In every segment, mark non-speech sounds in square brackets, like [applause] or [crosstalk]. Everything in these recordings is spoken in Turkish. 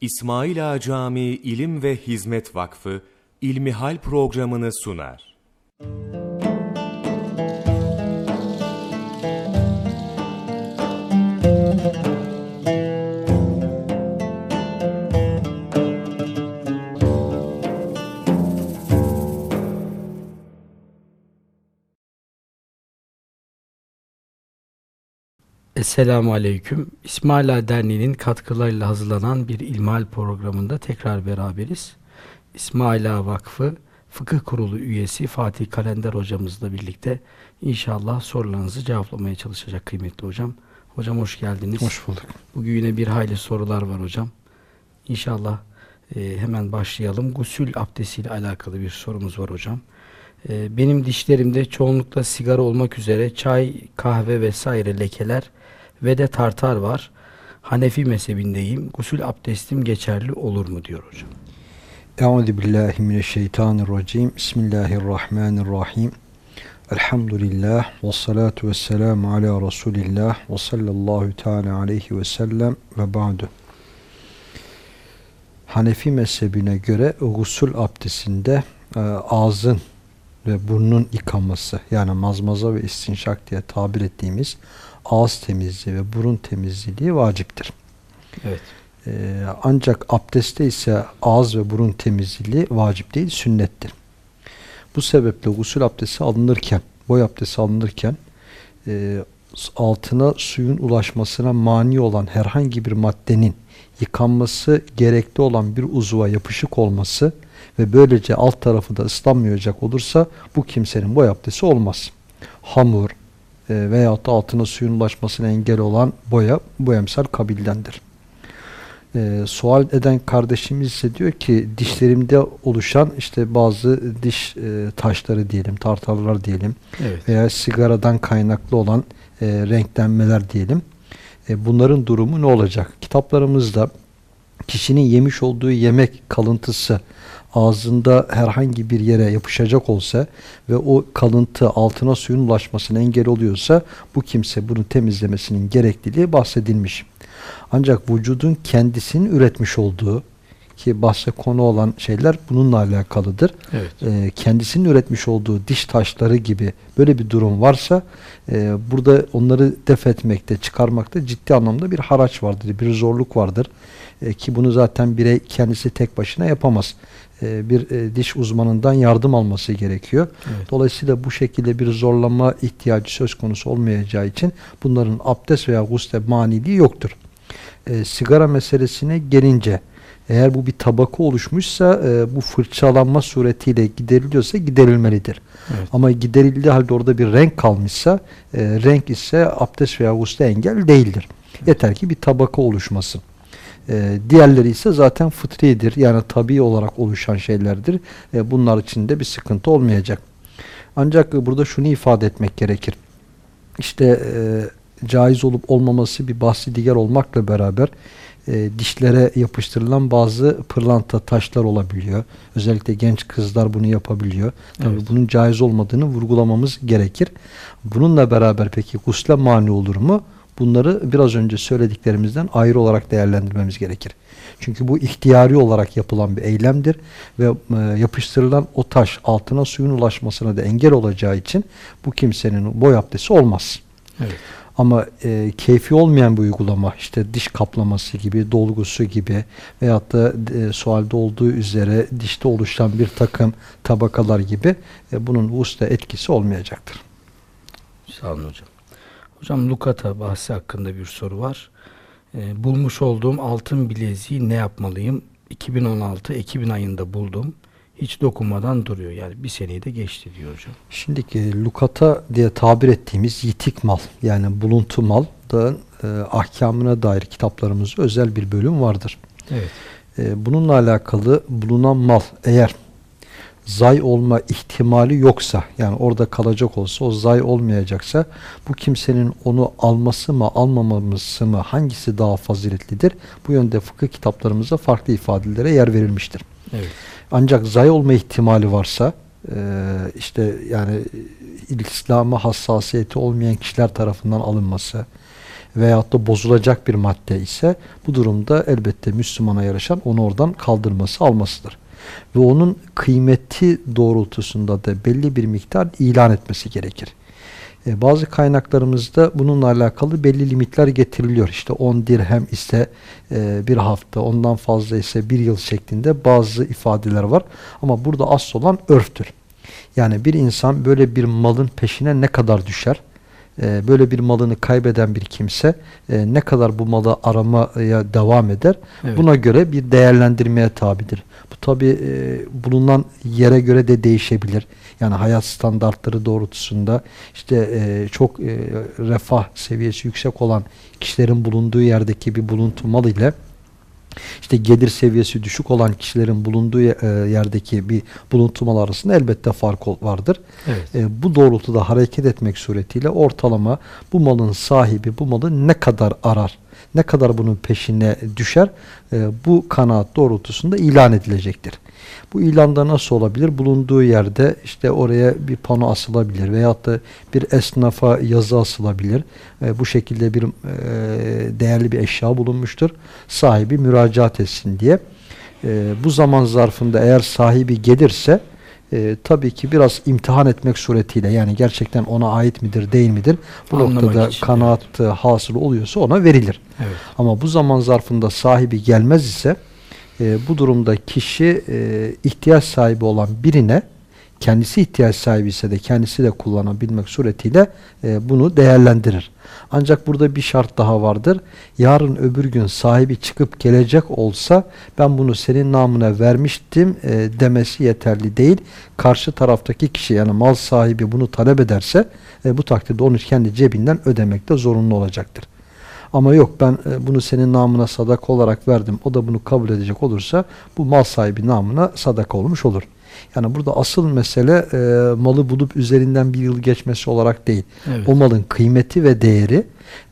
İsmail Ağa Camii İlim ve Hizmet Vakfı İlmihal programını sunar. Esselamu Aleyküm. İsmaila Derneği'nin katkılarıyla hazırlanan bir ilmihal programında tekrar beraberiz. İsmaila Vakfı Fıkıh Kurulu üyesi Fatih Kalender hocamızla birlikte inşallah sorularınızı cevaplamaya çalışacak kıymetli hocam. Hocam hoş geldiniz. Hoş bulduk. Bugün yine bir hayli sorular var hocam. İnşallah e, hemen başlayalım. Gusül abdestiyle alakalı bir sorumuz var hocam. E, benim dişlerimde çoğunlukla sigara olmak üzere çay, kahve vesaire lekeler ve de tartar var. Hanefi mezhebindeyim. Gusül abdestim geçerli olur mu diyor hocam. Euzu billahi mineşşeytanirracim. Bismillahirrahmanirrahim. Elhamdülillah ve salatu ve selamu ala Resulillah ve sallallahu teala aleyhi ve sellem ve ba'du. Hanefi mezhebine göre gusül abdestinde e, ağzın ve burnun yıkanması yani mazmaza ve istinşak diye tabir ettiğimiz ağız temizliği ve burun temizliği vaciptir. Evet. Ee, ancak abdestte ise ağız ve burun temizliği vacip değil, sünnettir. Bu sebeple gusül abdesti alınırken, boy abdesti alınırken e, altına suyun ulaşmasına mani olan herhangi bir maddenin yıkanması gerekli olan bir uzuva yapışık olması ve böylece alt tarafı da ıslanmayacak olursa bu kimsenin boy abdesti olmaz. Hamur e, veyahut da altına suyun ulaşmasına engel olan boya bu emsal kabildendir. E, sual eden kardeşimiz ise diyor ki dişlerimde oluşan işte bazı diş e, taşları diyelim, tartarlar diyelim Evet. veya sigaradan kaynaklı olan e, renklenmeler diyelim. E, bunların durumu ne olacak? Kitaplarımızda kişinin yemiş olduğu yemek kalıntısı ağzında herhangi bir yere yapışacak olsa ve o kalıntı altına suyun ulaşmasına engel oluyorsa bu kimse bunu temizlemesinin gerekliliği bahsedilmiş. Ancak vücudun kendisinin üretmiş olduğu ki bahse konu olan şeyler bununla alakalıdır. Evet. E, kendisinin üretmiş olduğu diş taşları gibi böyle bir durum varsa e, burada onları def etmekte, çıkarmakta ciddi anlamda bir haraç vardır, bir zorluk vardır. E, ki bunu zaten birey kendisi tek başına yapamaz. E, bir e, diş uzmanından yardım alması gerekiyor. Evet. Dolayısıyla bu şekilde bir zorlama ihtiyacı söz konusu olmayacağı için bunların abdest veya gusle maniliği yoktur. E, sigara meselesine gelince eğer bu bir tabaka oluşmuşsa e, bu fırçalanma suretiyle gideriliyorsa giderilmelidir. Evet. Ama giderildiği halde orada bir renk kalmışsa e, renk ise abdest veya gusle engel değildir. Yeter ki bir tabaka oluşmasın. E, diğerleri ise zaten fıtridir. Yani tabii olarak oluşan şeylerdir. E, bunlar için de bir sıkıntı olmayacak. Ancak burada şunu ifade etmek gerekir. İşte e, caiz olup olmaması bir bahsi diğer olmakla beraber e, dişlere yapıştırılan bazı pırlanta taşlar olabiliyor. Özellikle genç kızlar bunu yapabiliyor. Tabii Evet. bunun caiz olmadığını vurgulamamız gerekir. Bununla beraber peki gusle mani olur mu? Bunları biraz önce söylediklerimizden ayrı olarak değerlendirmemiz gerekir. Çünkü bu ihtiyari olarak yapılan bir eylemdir ve e, yapıştırılan o taş altına suyun ulaşmasına da engel olacağı için bu kimsenin boy abdesti olmaz. Evet. Ama e, keyfi olmayan bir uygulama işte diş kaplaması gibi, dolgusu gibi veyahut da e, sualde olduğu üzere dişte oluşan bir takım tabakalar gibi e, bunun usta etkisi olmayacaktır. Sağ olun hocam. Hocam Lukata bahsi hakkında bir soru var. Ee, bulmuş olduğum altın bileziği ne yapmalıyım? 2016 Ekim ayında buldum. Hiç dokunmadan duruyor. Yani bir seneyi de geçti diyor hocam. Şimdiki lukata diye tabir ettiğimiz yitik mal yani buluntu mal da e, ahkamına dair kitaplarımızda özel bir bölüm vardır. Evet. E, bununla alakalı bulunan mal eğer zay olma ihtimali yoksa yani orada kalacak olsa o zay olmayacaksa bu kimsenin onu alması mı almamaması mı hangisi daha faziletlidir? Bu yönde fıkıh kitaplarımızda farklı ifadelere yer verilmiştir. Evet. Ancak zay olma ihtimali varsa e, işte yani İslam'a hassasiyeti olmayan kişiler tarafından alınması veyahut da bozulacak bir madde ise bu durumda elbette Müslümana yarışan onu oradan kaldırması almasıdır. Ve onun kıymeti doğrultusunda da belli bir miktar ilan etmesi gerekir. E, bazı kaynaklarımızda bununla alakalı belli limitler getiriliyor. İşte 10 dirhem ise e, bir hafta, ondan fazla ise bir yıl şeklinde bazı ifadeler var. Ama burada asıl olan örftür. Yani bir insan böyle bir malın peşine ne kadar düşer? E, böyle bir malını kaybeden bir kimse e, ne kadar bu malı aramaya devam eder? Evet. Buna göre bir değerlendirmeye tabidir. Bu tabi bulunan yere göre de değişebilir. Yani hayat standartları doğrultusunda işte e, çok e, refah seviyesi yüksek olan kişilerin bulunduğu yerdeki bir buluntu mal ile işte gelir seviyesi düşük olan kişilerin bulunduğu e, yerdeki bir buluntu mal arasında elbette fark vardır. Evet. E, bu doğrultuda hareket etmek suretiyle ortalama bu malın sahibi bu malı ne kadar arar, ne kadar bunun peşine düşer e, bu kanaat doğrultusunda ilan edilecektir. Bu ilanda nasıl olabilir? Bulunduğu yerde işte oraya bir pano asılabilir veyahut da bir esnafa yazı asılabilir. E, bu şekilde bir e, değerli bir eşya bulunmuştur. Sahibi müracaat etsin diye. E, bu zaman zarfında eğer sahibi gelirse e, tabii ki biraz imtihan etmek suretiyle yani gerçekten ona ait midir değil midir bu Anlamak noktada için, kanaat e, hasıl oluyorsa ona verilir. Evet. Ama bu zaman zarfında sahibi gelmez ise e, bu durumda kişi e, ihtiyaç sahibi olan birine kendisi ihtiyaç sahibi ise de kendisi de kullanabilmek suretiyle e, bunu değerlendirir. Ancak burada bir şart daha vardır. Yarın öbür gün sahibi çıkıp gelecek olsa ben bunu senin namına vermiştim e, demesi yeterli değil. Karşı taraftaki kişi yani mal sahibi bunu talep ederse e, bu takdirde onu kendi cebinden ödemekte zorunlu olacaktır. Ama yok ben e, bunu senin namına sadaka olarak verdim. O da bunu kabul edecek olursa bu mal sahibi namına sadaka olmuş olur. Yani burada asıl mesele e, malı bulup üzerinden bir yıl geçmesi olarak değil. Evet. O malın kıymeti ve değeri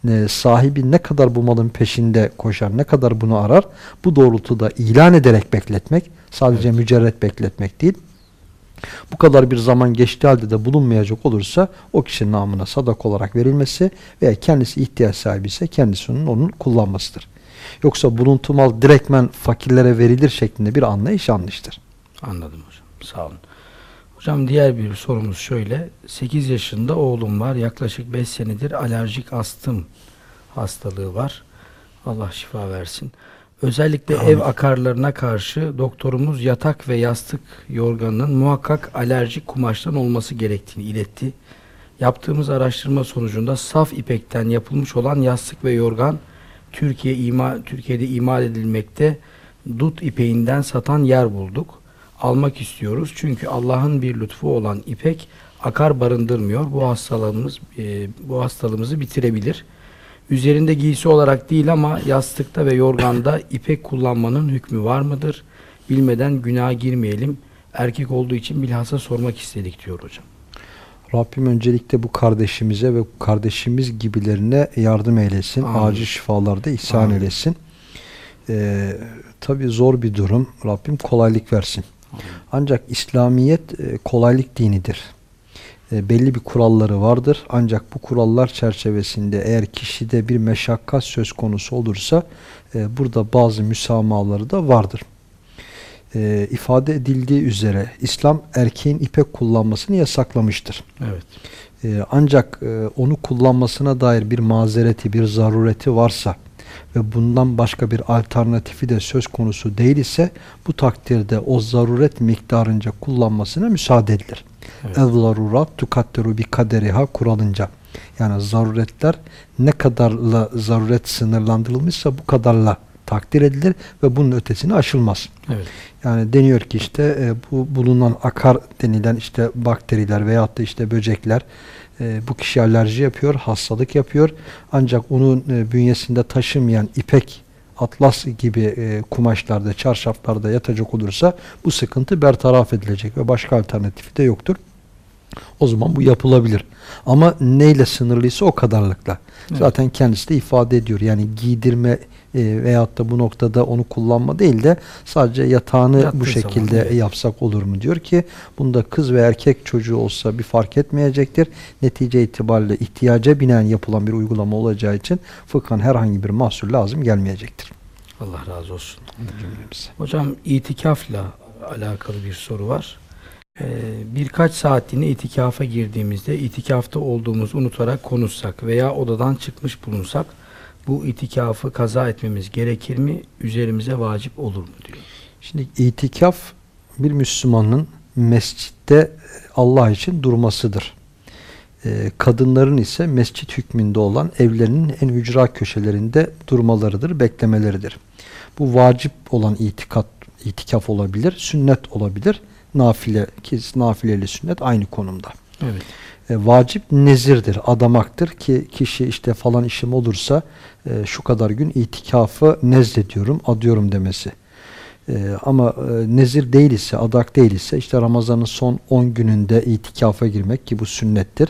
e, sahibi ne kadar bu malın peşinde koşar, ne kadar bunu arar bu doğrultuda ilan ederek bekletmek sadece Evet. mücerret bekletmek değil. Bu kadar bir zaman geçtiği halde de bulunmayacak olursa o kişinin namına sadak olarak verilmesi veya kendisi ihtiyaç sahibi ise kendisinin onun kullanmasıdır. Yoksa buluntu mal direktmen fakirlere verilir şeklinde bir anlayış yanlıştır. Anladım hocam. Sağ olun. Hocam diğer bir sorumuz şöyle. 8 yaşında oğlum var. Yaklaşık 5 senedir alerjik astım hastalığı var. Allah şifa versin. Özellikle ev akarlarına karşı doktorumuz yatak ve yastık yorganının muhakkak alerjik kumaştan olması gerektiğini iletti. Yaptığımız araştırma sonucunda saf ipekten yapılmış olan yastık ve yorgan Türkiye ima, Türkiye'de imal edilmekte dut ipeğinden satan yer bulduk. Almak istiyoruz çünkü Allah'ın bir lütfu olan ipek akar barındırmıyor. Bu hastalığımız e, bu hastalığımızı bitirebilir. Üzerinde giysi olarak değil ama yastıkta ve yorganda ipek kullanmanın hükmü var mıdır? Bilmeden günaha girmeyelim. Erkek olduğu için bilhassa sormak istedik diyor hocam. Rabbim öncelikle bu kardeşimize ve kardeşimiz gibilerine yardım eylesin. Amin. Acil şifalar da ihsan Amin. eylesin. Ee, Tabi zor bir durum. Rabbim kolaylık versin. Ancak İslamiyet e, kolaylık dinidir. E, belli bir kuralları vardır. Ancak bu kurallar çerçevesinde eğer kişide bir meşakkat söz konusu olursa e, burada bazı müsamahaları da vardır. E, ifade edildiği üzere İslam erkeğin ipek kullanmasını yasaklamıştır. Evet. E, ancak e, onu kullanmasına dair bir mazereti, bir zarureti varsa ve bundan başka bir alternatifi de söz konusu değil ise bu takdirde o zaruret miktarınca kullanmasına müsaade edilir. Evet. El zarurat tukadderu bi kaderiha kuralınca. Yani zaruretler ne kadarla zaruret sınırlandırılmışsa bu kadarla takdir edilir ve bunun ötesine aşılmaz. Evet. Yani deniyor ki işte e, bu bulunan akar denilen işte bakteriler veyahut da işte böcekler e, bu kişi alerji yapıyor, hastalık yapıyor. Ancak onun e, bünyesinde taşımayan ipek, atlas gibi e, kumaşlarda, çarşaflarda yatacak olursa bu sıkıntı bertaraf edilecek ve başka alternatifi de yoktur. O zaman bu yapılabilir. Ama neyle sınırlıysa o kadarlıkla. Evet. Zaten kendisi de ifade ediyor. Yani giydirme e, veyahut da bu noktada onu kullanma değil de sadece yatağını Yattığı bu zaman, şekilde evet. yapsak olur mu diyor ki bunda kız ve erkek çocuğu olsa bir fark etmeyecektir. Netice itibariyle ihtiyaca binen yapılan bir uygulama olacağı için fıkhan herhangi bir mahsur lazım gelmeyecektir. Allah razı olsun. Cümlemize. Hocam itikafla alakalı bir soru var. Ee, birkaç saatliğine itikafa girdiğimizde itikafta olduğumuzu unutarak konuşsak veya odadan çıkmış bulunsak bu itikafı kaza etmemiz gerekir mi? Üzerimize vacip olur mu diyor. Şimdi itikaf bir Müslümanın mescitte Allah için durmasıdır. Ee, kadınların ise mescit hükmünde olan evlerinin en ücra köşelerinde durmalarıdır, beklemeleridir. Bu vacip olan itikat, itikaf olabilir, sünnet olabilir, nafile ki nafileli sünnet aynı konumda. Evet. E, vacip nezirdir, adamaktır ki kişi işte falan işim olursa e, şu kadar gün itikafı nezlediyorum, adıyorum demesi. E, ama e, nezir değil ise, adak değil ise işte Ramazan'ın son 10 gününde itikafa girmek ki bu sünnettir.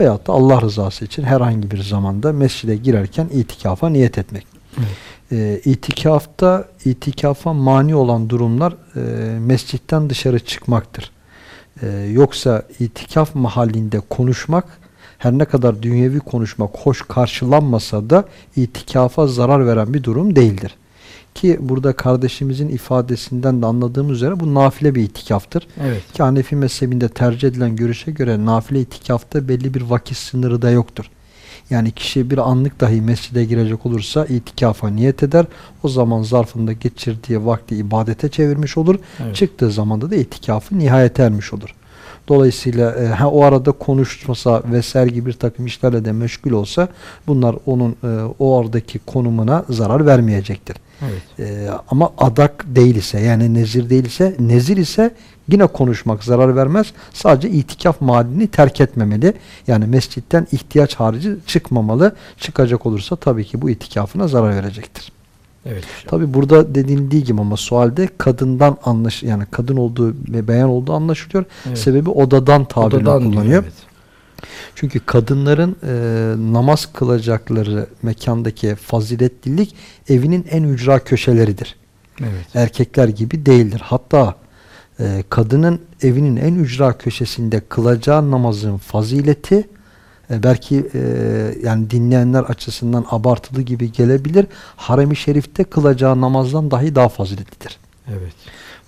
Veyahut da Allah rızası için herhangi bir zamanda mescide girerken itikafa niyet etmek. Evet. E, itikafta itikafa mani olan durumlar e, mescitten dışarı çıkmaktır. Ee, yoksa itikaf mahallinde konuşmak her ne kadar dünyevi konuşmak hoş karşılanmasa da itikafa zarar veren bir durum değildir. Ki burada kardeşimizin ifadesinden de anladığımız üzere bu nafile bir itikaftır. Evet. Ki Hanefi mezhebinde tercih edilen görüşe göre nafile itikafta belli bir vakit sınırı da yoktur. Yani kişi bir anlık dahi mescide girecek olursa itikafa niyet eder. O zaman zarfında geçirdiği vakti ibadete çevirmiş olur. Evet. Çıktığı zamanda da itikafı nihayete ermiş olur. Dolayısıyla e, ha, o arada konuşmasa vesaire gibi bir takım işlerle de meşgul olsa bunlar onun e, o aradaki konumuna zarar vermeyecektir. Evet. E, ama adak değil ise yani nezir değil ise nezir ise yine konuşmak zarar vermez. Sadece itikaf mahallini terk etmemeli. Yani mescitten ihtiyaç harici çıkmamalı. Çıkacak olursa tabii ki bu itikafına zarar verecektir. Evet. Tabi burada denildiği gibi ama sualde kadından anlaş yani kadın olduğu ve beyan olduğu anlaşılıyor. Evet. Sebebi odadan tabirini Odadan diyor, kullanıyor. evet. Çünkü kadınların e, namaz kılacakları mekandaki faziletlilik evinin en ücra köşeleridir. Evet. Erkekler gibi değildir. Hatta e, kadının evinin en ücra köşesinde kılacağı namazın fazileti e, belki e, yani dinleyenler açısından abartılı gibi gelebilir. Harem-i Şerif'te kılacağı namazdan dahi daha faziletlidir. Evet.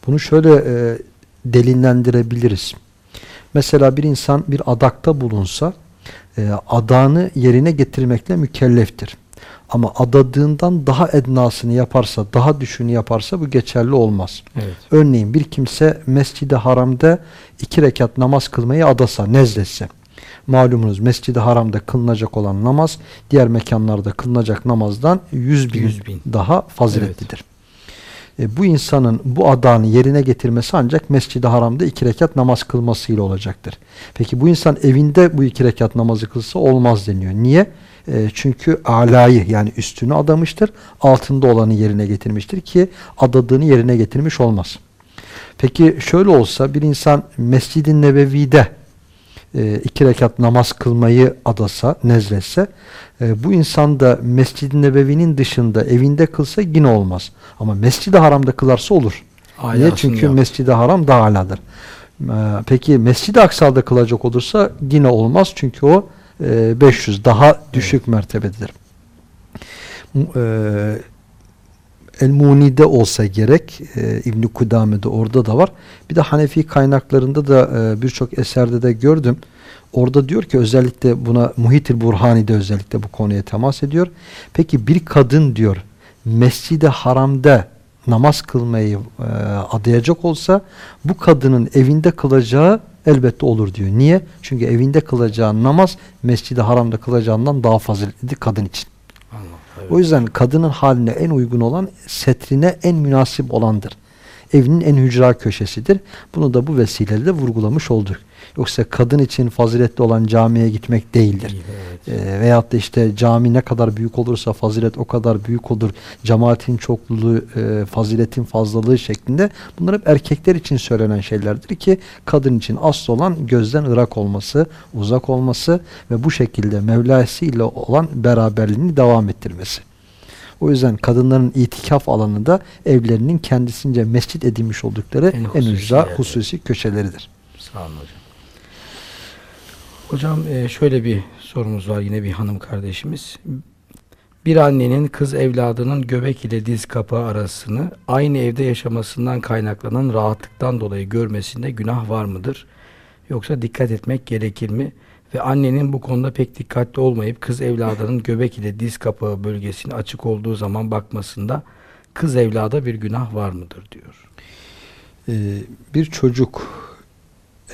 Bunu şöyle e, delillendirebiliriz. Mesela bir insan bir adakta bulunsa e, adağını yerine getirmekle mükelleftir. Ama adadığından daha ednasını yaparsa, daha düşüğünü yaparsa bu geçerli olmaz. Evet. Örneğin bir kimse Mescid-i Haram'da iki rekat namaz kılmayı adasa, nezletse. Malumunuz Mescid-i Haram'da kılınacak olan namaz diğer mekanlarda kılınacak namazdan 100 bin, 100 bin. daha faziletlidir. E, bu insanın bu adağını yerine getirmesi ancak Mescid-i Haram'da iki rekat namaz kılmasıyla olacaktır. Peki bu insan evinde bu iki rekat namazı kılsa olmaz deniyor. Niye? E, çünkü alayı yani üstünü adamıştır. Altında olanı yerine getirmiştir ki adadığını yerine getirmiş olmaz. Peki şöyle olsa bir insan Mescid-i Nebevi'de e, iki rekat namaz kılmayı adasa, nezletse e, bu insan da Mescid-i Nebevi'nin dışında evinde kılsa yine olmaz. Ama Mescid-i Haram'da kılarsa olur. Niye? Alasını Çünkü. Mescid-i Haram daha aladır. E, peki Mescid-i Aksa'da kılacak olursa yine olmaz. Çünkü o e, 500 daha düşük mertebedir. E, El-Muni'de olsa gerek e, İbn-i Kudame'de orada da var. Bir de Hanefi kaynaklarında da e, birçok eserde de gördüm. Orada diyor ki özellikle buna Muhitil Burhani'de özellikle bu konuya temas ediyor. Peki bir kadın diyor Mescid-i Haram'da namaz kılmayı e, adayacak olsa bu kadının evinde kılacağı elbette olur diyor. Niye? Çünkü evinde kılacağı namaz Mescid-i Haram'da kılacağından daha faziletlidir kadın için. Allah, evet. O yüzden kadının haline en uygun olan setrine en münasip olandır. Evinin en hücra köşesidir. Bunu da bu vesileyle de vurgulamış olduk. Yoksa kadın için faziletli olan camiye gitmek değildir. Değil, evet. E, veyahut da işte cami ne kadar büyük olursa fazilet o kadar büyük olur. Cemaatin çokluluğu, e, faziletin fazlalığı şeklinde bunlar hep erkekler için söylenen şeylerdir ki kadın için asıl olan gözden ırak olması, uzak olması ve bu şekilde Mevlası ile olan beraberliğini devam ettirmesi. O yüzden kadınların itikaf alanı da evlerinin kendisince mescit edinmiş oldukları En en, hususi hususi köşeleridir. Sağ olun hocam. Hocam e, şöyle bir sorumuz var yine bir hanım kardeşimiz. Bir annenin kız evladının göbek ile diz kapağı arasını aynı evde yaşamasından kaynaklanan rahatlıktan dolayı görmesinde günah var mıdır? Yoksa dikkat etmek gerekir mi? Ve annenin bu konuda pek dikkatli olmayıp kız evladının göbek ile diz kapağı bölgesine açık olduğu zaman bakmasında kız evlada bir günah var mıdır diyor. Ee, bir çocuk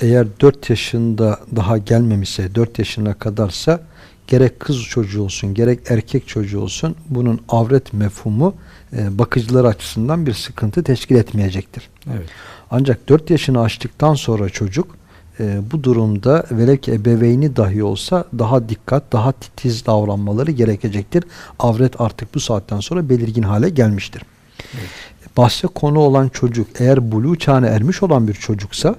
eğer 4 yaşında daha gelmemişse 4 yaşına kadarsa gerek kız çocuğu olsun gerek erkek çocuğu olsun bunun avret mefhumu e, bakıcılar açısından bir sıkıntı teşkil etmeyecektir. Evet. Ancak 4 yaşını aştıktan sonra çocuk e, bu durumda velev ki ebeveyni dahi olsa daha dikkat, daha titiz davranmaları gerekecektir. Avret artık bu saatten sonra belirgin hale gelmiştir. Bahse konu olan çocuk eğer buluğ çağına ermiş olan bir çocuksa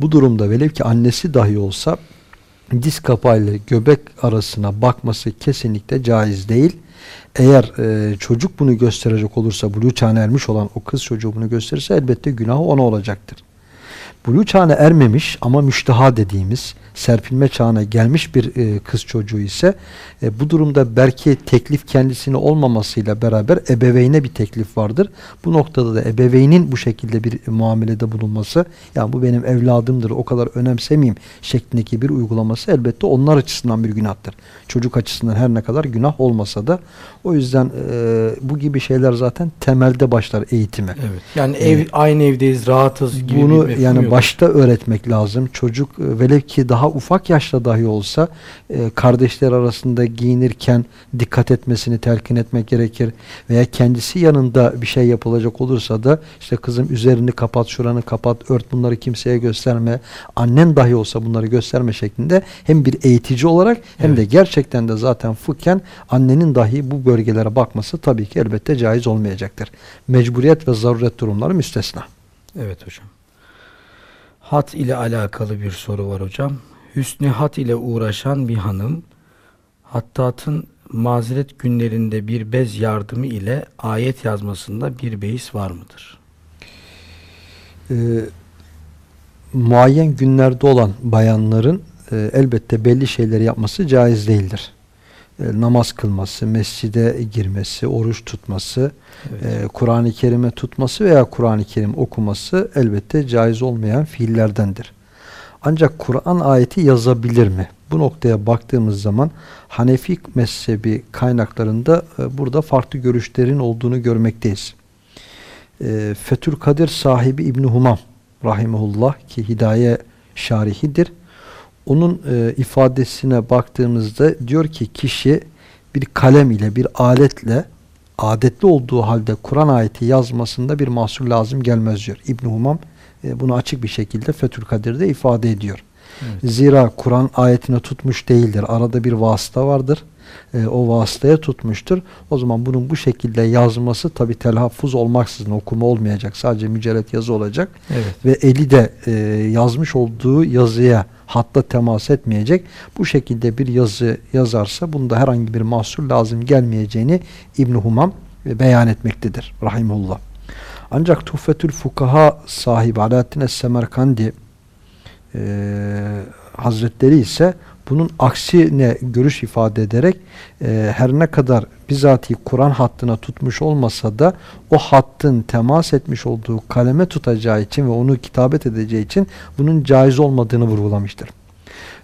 bu durumda velev ki annesi dahi olsa diz kapağıyla göbek arasına bakması kesinlikle caiz değil. Eğer e, çocuk bunu gösterecek olursa buluğ çağına ermiş olan o kız çocuğu bunu gösterirse elbette günahı ona olacaktır. Buluğ çağına ermemiş ama müşteha dediğimiz serpilme çağına gelmiş bir e, kız çocuğu ise e, bu durumda belki teklif kendisine olmamasıyla beraber ebeveyne bir teklif vardır. Bu noktada da ebeveynin bu şekilde bir muamelede bulunması ya bu benim evladımdır o kadar önemsemeyeyim şeklindeki bir uygulaması elbette onlar açısından bir günahtır. Çocuk açısından her ne kadar günah olmasa da o yüzden e, bu gibi şeyler zaten temelde başlar eğitime. Evet. Yani ev aynı evdeyiz, rahatız gibi bir Bunu mefhum yani. Başta öğretmek lazım. Çocuk e, velev ki daha ufak yaşta dahi olsa e, kardeşler arasında giyinirken dikkat etmesini telkin etmek gerekir. Veya kendisi yanında bir şey yapılacak olursa da işte kızım üzerini kapat, şuranı kapat, ört bunları kimseye gösterme. Annen dahi olsa bunları gösterme şeklinde hem bir eğitici olarak hem de Evet. gerçekten de zaten fıkhen annenin dahi bu bölgelere bakması tabii ki elbette caiz olmayacaktır. Mecburiyet ve zaruret durumları müstesna. Evet hocam. Hat ile alakalı bir soru var hocam. Hüsnü hat ile uğraşan bir hanım hattatın mazeret günlerinde bir bez yardımı ile ayet yazmasında bir beis var mıdır? e, muayyen günlerde olan bayanların e, elbette belli şeyleri yapması caiz değildir. E, namaz kılması, mescide girmesi, oruç tutması, Evet. e, Kur'an-ı Kerim'e tutması veya Kur'an-ı Kerim okuması elbette caiz olmayan fiillerdendir. Ancak Kur'an ayeti yazabilir mi? Bu noktaya baktığımız zaman Hanefi mezhebi kaynaklarında e, burada farklı görüşlerin olduğunu görmekteyiz. Fethül Kadir sahibi İbn Humam rahimehullah ki hidaye şarihidir. Onun e, ifadesine baktığımızda diyor ki kişi bir kalem ile bir aletle adetli olduğu halde Kur'an ayeti yazmasında bir mahsur lazım gelmez diyor. İbn Humam e, bunu açık bir şekilde Fethül Kadir'de ifade ediyor. Evet. Zira Kur'an ayetine tutmuş değildir. Arada bir vasıta vardır. E, o vasıtaya tutmuştur. O zaman bunun bu şekilde yazması tabi telaffuz olmaksızın okuma olmayacak. Sadece mücerret yazı olacak. Evet. Ve eli de e, yazmış olduğu yazıya hatta temas etmeyecek. Bu şekilde bir yazı yazarsa bunda herhangi bir mahsur lazım gelmeyeceğini İbn Humam e, beyan etmektedir. Rahimullah. Ancak Tuhfetül Fukaha sahibi Alaaddin Es-Semerkandi e, Hazretleri ise bunun aksine görüş ifade ederek e, her ne kadar bizatihi Kur'an hattına tutmuş olmasa da o hattın temas etmiş olduğu kaleme tutacağı için ve onu kitabet edeceği için bunun caiz olmadığını vurgulamıştır.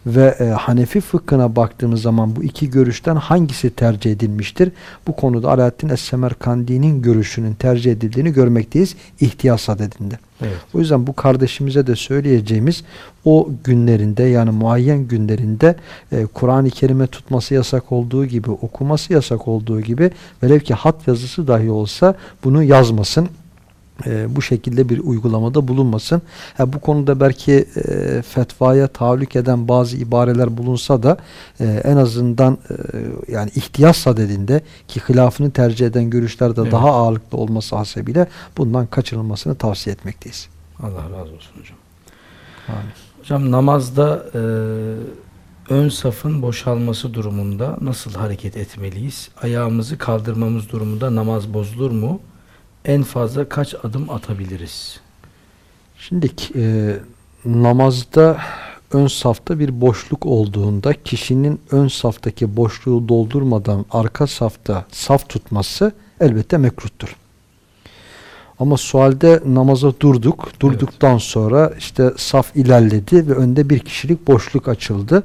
Ve e, Hanefi fıkhına baktığımız zaman bu iki görüşten hangisi tercih edilmiştir? Bu konuda Alaaddin Es-Semerkandi'nin görüşünün tercih edildiğini görmekteyiz ihtiyas sadedinde. Evet. O yüzden bu kardeşimize de söyleyeceğimiz o günlerinde yani muayyen günlerinde e, Kur'an-ı Kerim'e tutması yasak olduğu gibi okuması yasak olduğu gibi velev ki hat yazısı dahi olsa bunu yazmasın. E, bu şekilde bir uygulamada bulunmasın. Ha, bu konuda belki e, fetvaya tahallük eden bazı ibareler bulunsa da e, en azından e, yani ihtiyas sadedinde ki hilafını tercih eden görüşlerde Evet. daha ağırlıklı olması hasebiyle bundan kaçınılmasını tavsiye etmekteyiz. Allah razı olsun hocam. Amin. Hocam namazda e, ön safın boşalması durumunda nasıl hareket etmeliyiz? Ayağımızı kaldırmamız durumunda namaz bozulur mu? En fazla kaç adım atabiliriz? Şimdi e, namazda ön safta bir boşluk olduğunda kişinin ön saftaki boşluğu doldurmadan arka safta saf tutması elbette mekruhtur. Ama sualde namaza durduk. Durduktan sonra işte saf ilerledi ve önde bir kişilik boşluk açıldı.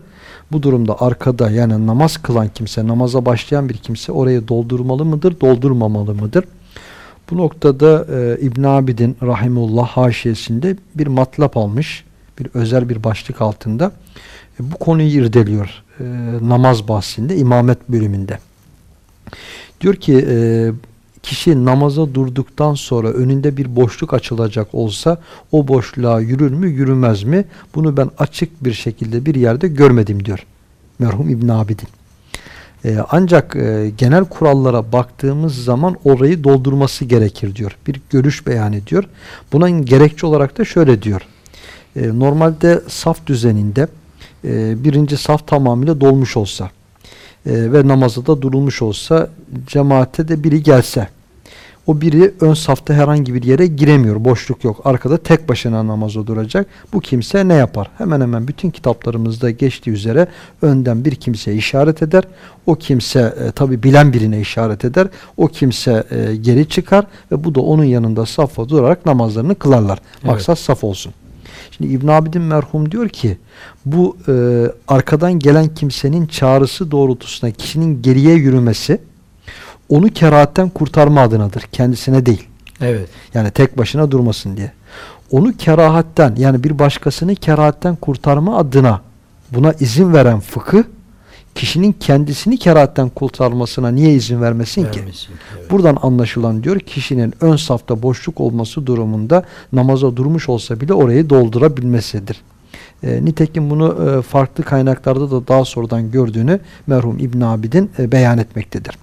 Bu durumda arkada yani namaz kılan kimse, namaza başlayan bir kimse orayı doldurmalı mıdır, doldurmamalı mıdır? Bu noktada e, İbn Abidin rahimullah haşiyesinde bir matlap almış. Bir özel bir başlık altında. E, bu konuyu irdeliyor. E, namaz bahsinde, imamet bölümünde. Diyor ki e, kişi namaza durduktan sonra önünde bir boşluk açılacak olsa o boşluğa yürür mü yürümez mi? Bunu ben açık bir şekilde bir yerde görmedim diyor. Merhum İbn Abidin. Ee, ancak e, genel kurallara baktığımız zaman orayı doldurması gerekir diyor. Bir görüş beyan ediyor. Buna gerekçe olarak da şöyle diyor. E, normalde saf düzeninde e, birinci saf tamamıyla dolmuş olsa e, ve namazda da durulmuş olsa cemaate de biri gelse o biri ön safta herhangi bir yere giremiyor. Boşluk yok. Arkada tek başına namaza duracak. Bu kimse ne yapar? Hemen hemen bütün kitaplarımızda geçtiği üzere önden bir kimse işaret eder. O kimse e, tabi bilen birine işaret eder. O kimse e, geri çıkar ve bu da onun yanında safa durarak namazlarını kılarlar. Maksat saf olsun. Şimdi İbn Abidin merhum diyor ki bu e, arkadan gelen kimsenin çağrısı doğrultusunda kişinin geriye yürümesi onu kerahatten kurtarma adınadır. Kendisine değil. Evet. Yani tek başına durmasın diye. Onu kerahatten yani bir başkasını kerahatten kurtarma adına buna izin veren fıkıh kişinin kendisini kerahatten kurtarmasına niye izin vermesin ki? Vermesin ki, evet. Buradan anlaşılan diyor kişinin ön safta boşluk olması durumunda namaza durmuş olsa bile orayı doldurabilmesidir. E, nitekim bunu e, farklı kaynaklarda da daha sonradan gördüğünü merhum İbn Abidin e, beyan etmektedir.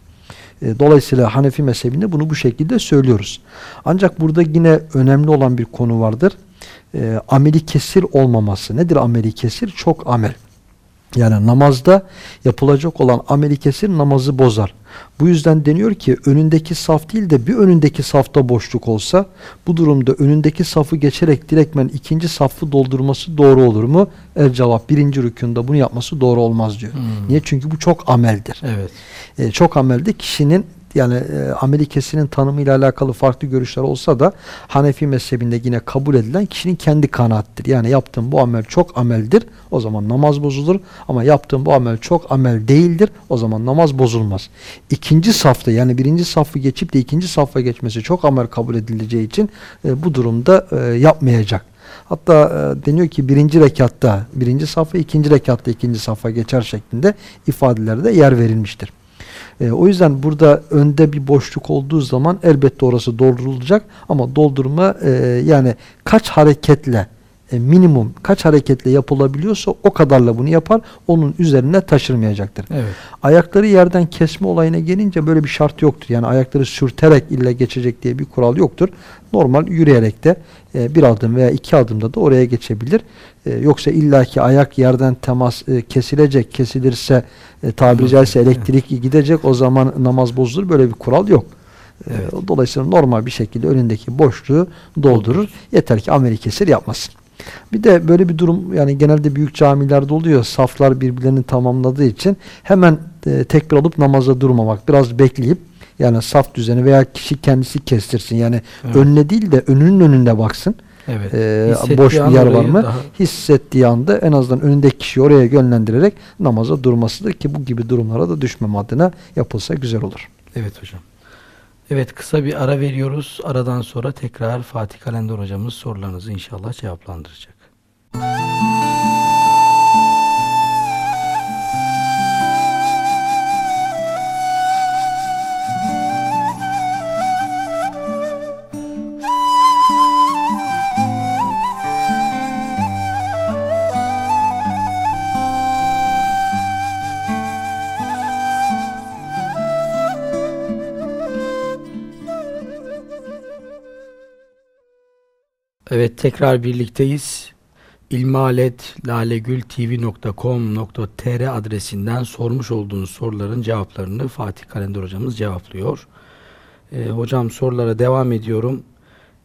E, dolayısıyla Hanefi mezhebinde bunu bu şekilde söylüyoruz. Ancak burada yine önemli olan bir konu vardır. E, ameli kesir olmaması. Nedir ameli kesir? Çok amel. Yani namazda yapılacak olan ameli kesir namazı bozar. Bu yüzden deniyor ki önündeki saf değil de bir önündeki safta boşluk olsa bu durumda önündeki safı geçerek direktmen ikinci safı doldurması doğru olur mu? El cevap birinci rükünde bunu yapması doğru olmaz diyor. Hmm. Niye? Çünkü bu çok ameldir. Evet. E, çok amelde kişinin yani e, ameli kesinin tanımıyla alakalı farklı görüşler olsa da Hanefi mezhebinde yine kabul edilen kişinin kendi kanaattir. Yani yaptığım bu amel çok ameldir. O zaman namaz bozulur. Ama yaptığım bu amel çok amel değildir. O zaman namaz bozulmaz. İkinci safta yani birinci safı geçip de ikinci safa geçmesi çok amel kabul edileceği için e, bu durumda e, yapmayacak. Hatta e, deniyor ki birinci rekatta birinci safa, ikinci rekatta ikinci safa geçer şeklinde ifadelerde yer verilmiştir. E, o yüzden burada önde bir boşluk olduğu zaman elbette orası doldurulacak ama doldurma e, yani kaç hareketle e, minimum kaç hareketle yapılabiliyorsa o kadarla bunu yapar. Onun üzerine taşırmayacaktır. Evet. Ayakları yerden kesme olayına gelince böyle bir şart yoktur. Yani ayakları sürterek ille geçecek diye bir kural yoktur. Normal yürüyerek de e, bir adım veya iki adımda da oraya geçebilir. E, yoksa illaki ayak yerden temas e, kesilecek, kesilirse e, tabiri caizse elektrik gidecek o zaman namaz bozulur. Böyle bir kural yok. E, Evet. Dolayısıyla normal bir şekilde önündeki boşluğu doldurur. Yeter ki ameli kesir yapmasın. Bir de böyle bir durum yani genelde büyük camilerde oluyor. Saflar birbirlerini tamamladığı için hemen e, tekbir alıp namaza durmamak. Biraz bekleyip yani saf düzeni veya kişi kendisi kestirsin. Yani Evet. önüne değil de önünün önünde baksın. Evet. Hissettiği boş bir yer var mı? daha- Hissettiği anda en azından önündeki kişiyi oraya yönlendirerek namaza durmasıdır ki bu gibi durumlara da düşmem adına yapılsa güzel olur. Evet hocam. Evet kısa bir ara veriyoruz. Aradan sonra tekrar Fatih Kalender hocamız sorularınızı inşallah cevaplandıracak. Evet tekrar birlikteyiz. ilmaletlalegültv.com.tr adresinden sormuş olduğunuz soruların cevaplarını Fatih Kalender hocamız cevaplıyor. Ee, hocam sorulara devam ediyorum.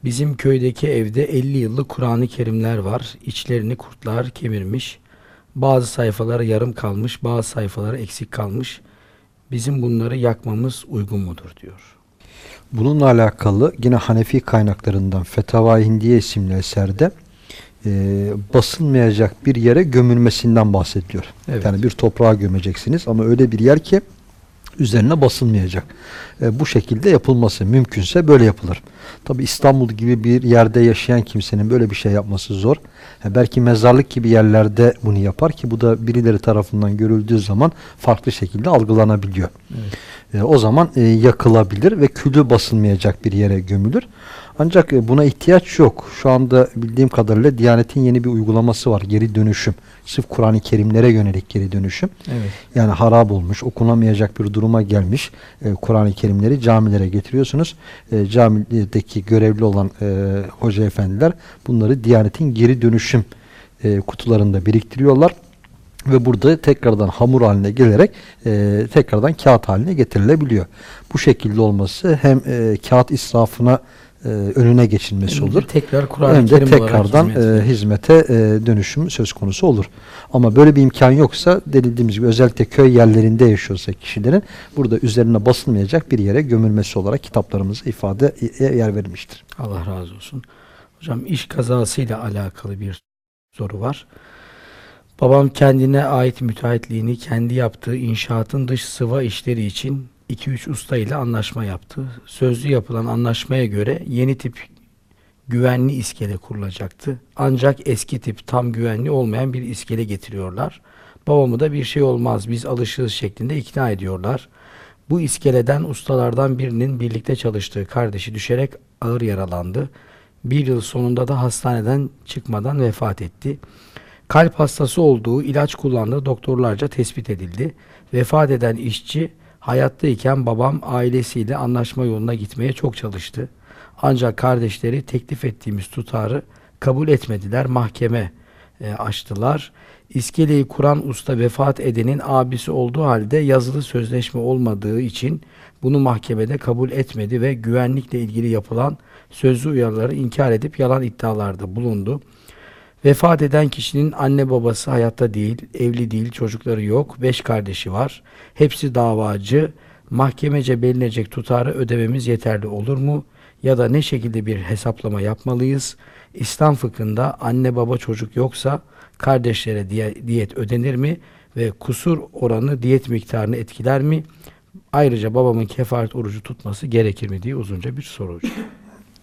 Bizim köydeki evde 50 yıllık Kur'an-ı Kerimler var. İçlerini kurtlar kemirmiş. Bazı sayfaları yarım kalmış, bazı sayfaları eksik kalmış. Bizim bunları yakmamız uygun mudur diyor. Bununla alakalı yine Hanefi kaynaklarından Fetava Hindiye isimli eserde e, basılmayacak bir yere gömülmesinden bahsediliyor. Evet. Yani bir toprağa gömeceksiniz ama öyle bir yer ki üzerine basılmayacak. E, bu şekilde yapılması mümkünse böyle yapılır. Tabi İstanbul gibi bir yerde yaşayan kimsenin böyle bir şey yapması zor. Ha, belki mezarlık gibi yerlerde bunu yapar ki bu da birileri tarafından görüldüğü zaman farklı şekilde algılanabiliyor. E, o zaman e, yakılabilir ve külü basılmayacak bir yere gömülür. Ancak e, buna ihtiyaç yok. Şu anda bildiğim kadarıyla Diyanet'in yeni bir uygulaması var. Geri dönüşüm. Sırf Kur'an-ı Kerimlere yönelik geri dönüşüm. Evet. Yani harap olmuş, okunamayacak bir duruma gelmiş e, Kur'an-ı Kerimleri camilere getiriyorsunuz. E, camideki görevli olan e, hoca efendiler bunları Diyanet'in geri dönüşüm e, kutularında biriktiriyorlar ve burada tekrardan hamur haline gelerek e, tekrardan kağıt haline getirilebiliyor. Bu şekilde olması hem e, kağıt israfına e, önüne geçilmesi olur. tekrar Kur'an-ı Hem de tekrardan hizmet e, hizmete e, dönüşüm söz konusu olur. Ama böyle bir imkan yoksa dediğimiz gibi özellikle köy yerlerinde yaşıyorsa kişilerin burada üzerine basılmayacak bir yere gömülmesi olarak kitaplarımızda ifade e, yer verilmiştir. Allah razı olsun. Hocam iş kazasıyla alakalı bir soru var. Babam kendine ait müteahhitliğini kendi yaptığı inşaatın dış sıva işleri için 2-3 usta ile anlaşma yaptı. Sözlü yapılan anlaşmaya göre yeni tip güvenli iskele kurulacaktı. Ancak eski tip tam güvenli olmayan bir iskele getiriyorlar. Babamı da bir şey olmaz biz alışırız şeklinde ikna ediyorlar. Bu iskeleden ustalardan birinin birlikte çalıştığı kardeşi düşerek ağır yaralandı. Bir yıl sonunda da hastaneden çıkmadan vefat etti. Kalp hastası olduğu, ilaç kullandığı doktorlarca tespit edildi. Vefat eden işçi hayattayken babam ailesiyle anlaşma yoluna gitmeye çok çalıştı. Ancak kardeşleri teklif ettiğimiz tutarı kabul etmediler. Mahkeme e, açtılar. İskeleyi kuran usta vefat edenin abisi olduğu halde yazılı sözleşme olmadığı için bunu mahkemede kabul etmedi ve güvenlikle ilgili yapılan sözlü uyarıları inkar edip yalan iddialarda bulundu. Vefat eden kişinin anne babası hayatta değil, evli değil, çocukları yok, beş kardeşi var. Hepsi davacı. Mahkemece belirlenecek tutarı ödememiz yeterli olur mu? Ya da ne şekilde bir hesaplama yapmalıyız? İslam fıkhında anne baba çocuk yoksa kardeşlere diye- diyet ödenir mi? Ve kusur oranı diyet miktarını etkiler mi? Ayrıca babamın kefaret orucu tutması gerekir mi diye uzunca bir soru hocam. [laughs]